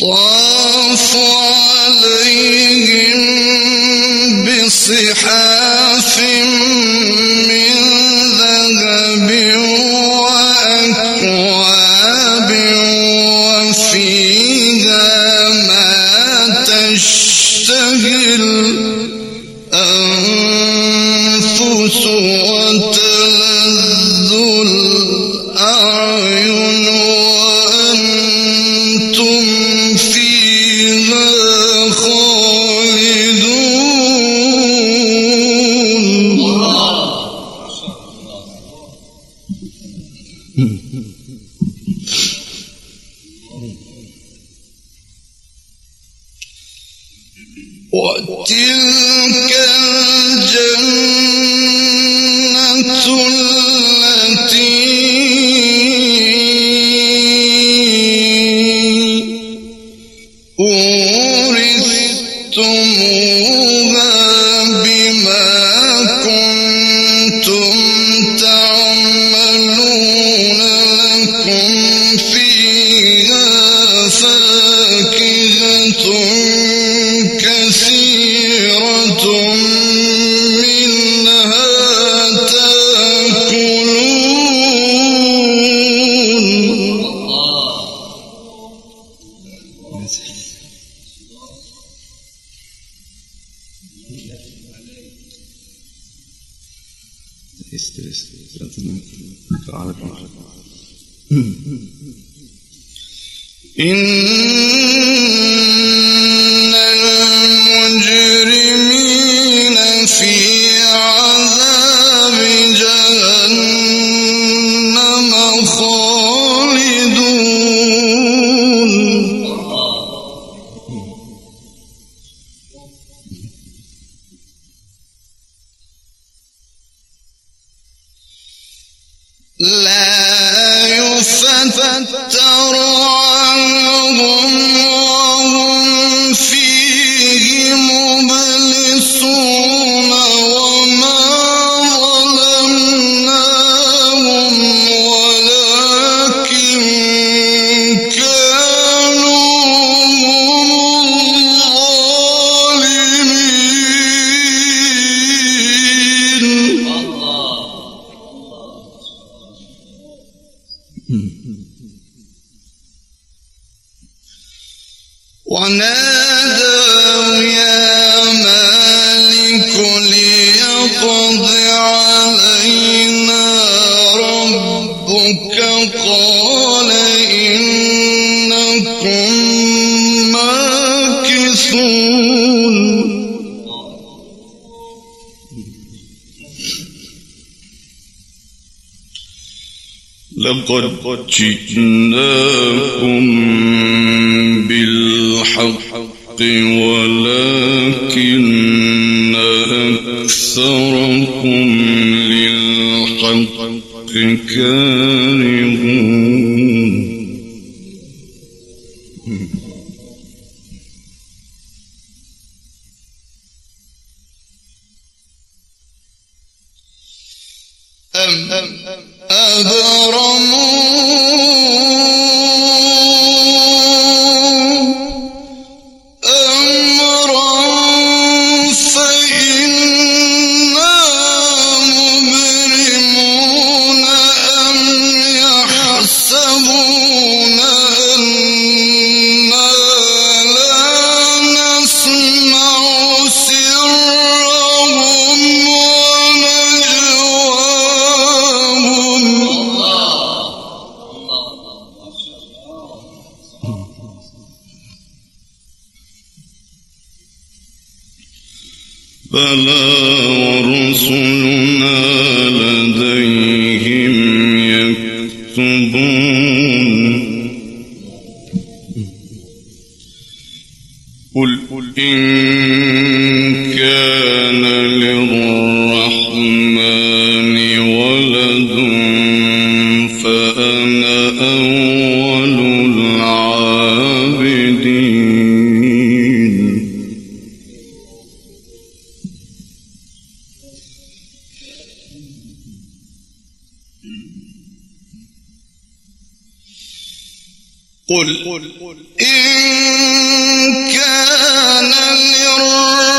يطاف عليهم بصحاف من ذهب وأكواب وفيها ما تشتهي الأنفس وتلك الجنة التي أورثتموها. Este es tratamiento para para إن لا يفتر عنهم ونادوا يا مالك علينا ربك. قال إنكم ماكثون. لقد جئناكم ولكن أكثركم للحق كارهون بلى ورسلنا لديهم يكتبون قل إن كان للرحمن ولد فأنا أول العابدين إن كان للرحمن